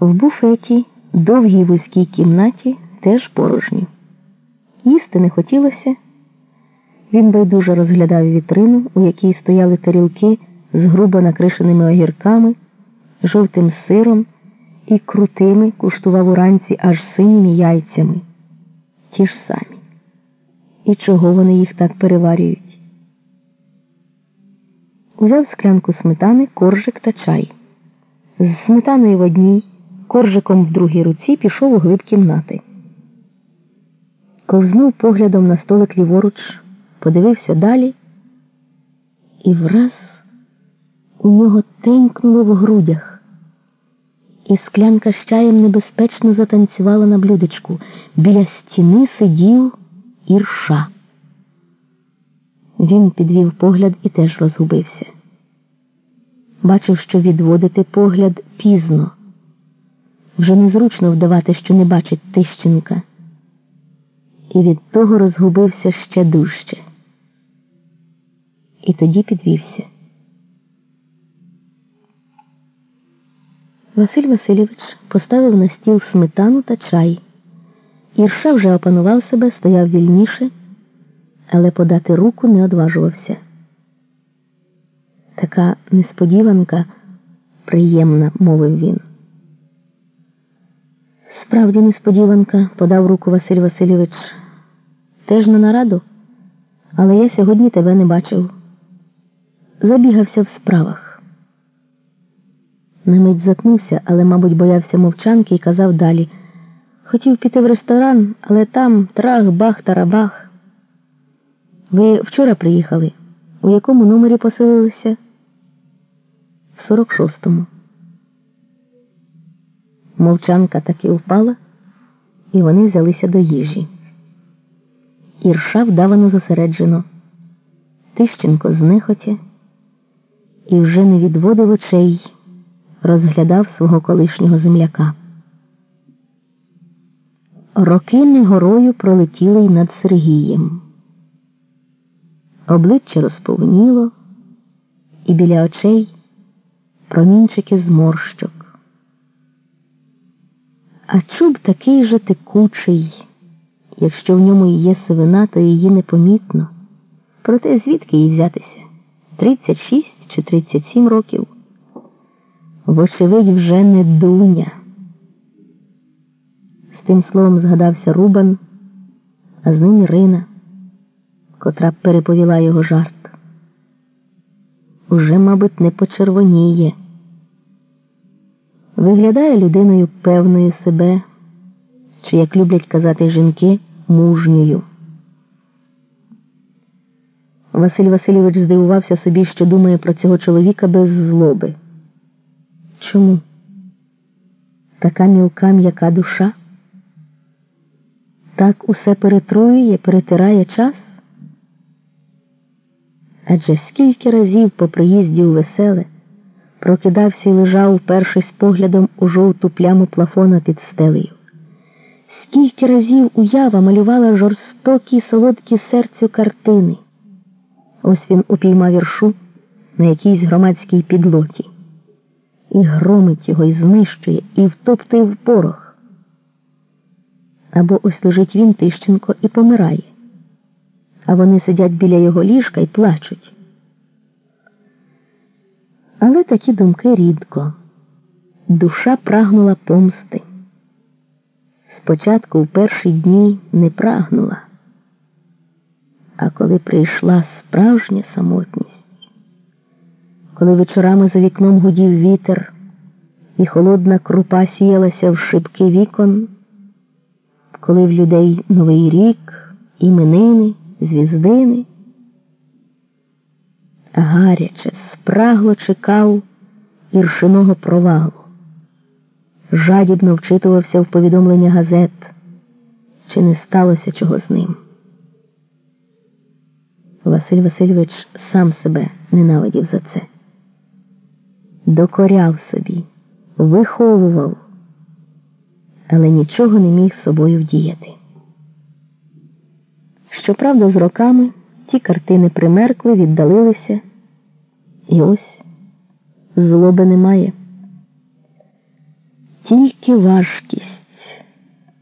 В буфеті, довгій вузькій кімнаті, теж порожньо. Їсти не хотілося. Він байдуже розглядав вітрину, у якій стояли тарілки з грубо накришеними огірками, жовтим сиром і крутими куштував уранці аж синіми яйцями. Ті ж самі. І чого вони їх так переварюють? Узяв склянку сметани, коржик та чай. З сметаною в одній, коржиком в другій руці пішов у глиб кімнати. Ковзнув поглядом на столик ліворуч, подивився далі, і враз у нього тенькнуло в грудях, і склянка з чаєм небезпечно затанцювала на блюдечку. Біля стіни сидів ірша. Він підвів погляд і теж розгубився. Бачив, що відводити погляд пізно. Вже незручно вдавати, що не бачить Тищенка. І від того розгубився ще дужче. І тоді підвівся. Василь Васильович поставив на стіл сметану та чай. Ірша вже опанував себе, стояв вільніше, але подати руку не одважувався. Така несподіванка приємна, мовив він. Справді несподіванка, подав руку Василь Васильович. Теж на нараду, але я сьогодні тебе не бачив. Забігався в справах. На мить затнувся, але, мабуть, боявся мовчанки і казав далі. Хотів піти в ресторан, але там трах, бах, тарабах. Ви вчора приїхали? У якому номері поселилися? В 46-му. Мовчанка таки впала, і вони взялися до їжі. Ірша вдавано зосереджено. Тищенко знехотя і вже не відводив очей, розглядав свого колишнього земляка. Роки не горою пролетіли й над Сергієм. Обличчя розповніло, і біля очей промінчики зморщок. А чуб такий же текучий, якщо в ньому і є сивина, то її непомітно. Проте звідки їй взятися? 36 чи 37 років. Вочевидь, вже не дуня. З тим словом згадався Рубан, а з ним Ірина, котра переповіла його жарт. Уже, мабуть, не почервоніє. Виглядає людиною певною себе, чи, як люблять казати жінки, мужньою. Василь Васильович здивувався собі, що думає про цього чоловіка без злоби. Чому? Така мілка м'яка душа? Так усе перетруює, перетирає час? Адже скільки разів по приїзді у веселе прокидався і лежав, першись поглядом у жовту пляму плафона під стелею. Скільки разів уява малювала жорстокі солодкі серцю картини. Ось він упіймав віршу на якійсь громадській підлоті, і громить його, і знищує, і втоптує в порох. Або ось лежить він Тищенко і помирає, а вони сидять біля його ліжка і плачуть. Але такі думки рідко. Душа прагнула помсти. Спочатку в перші дні не прагнула, а коли прийшла справжня самотність, коли вечорами за вікном гудів вітер, і холодна крупа сіялася в шибки вікон, коли в людей новий рік, іменини, звіздини, гаряче спрагло чекав іршиного провалу, жадібно вчитувався в повідомлення газет, чи не сталося чого з ним. Василь Васильович сам себе ненавидів за це, докоряв собі, виховував, але нічого не міг собою вдіяти. Щоправда, з роками ті картини примеркли, віддалилися. І ось злоби немає. тільки ваш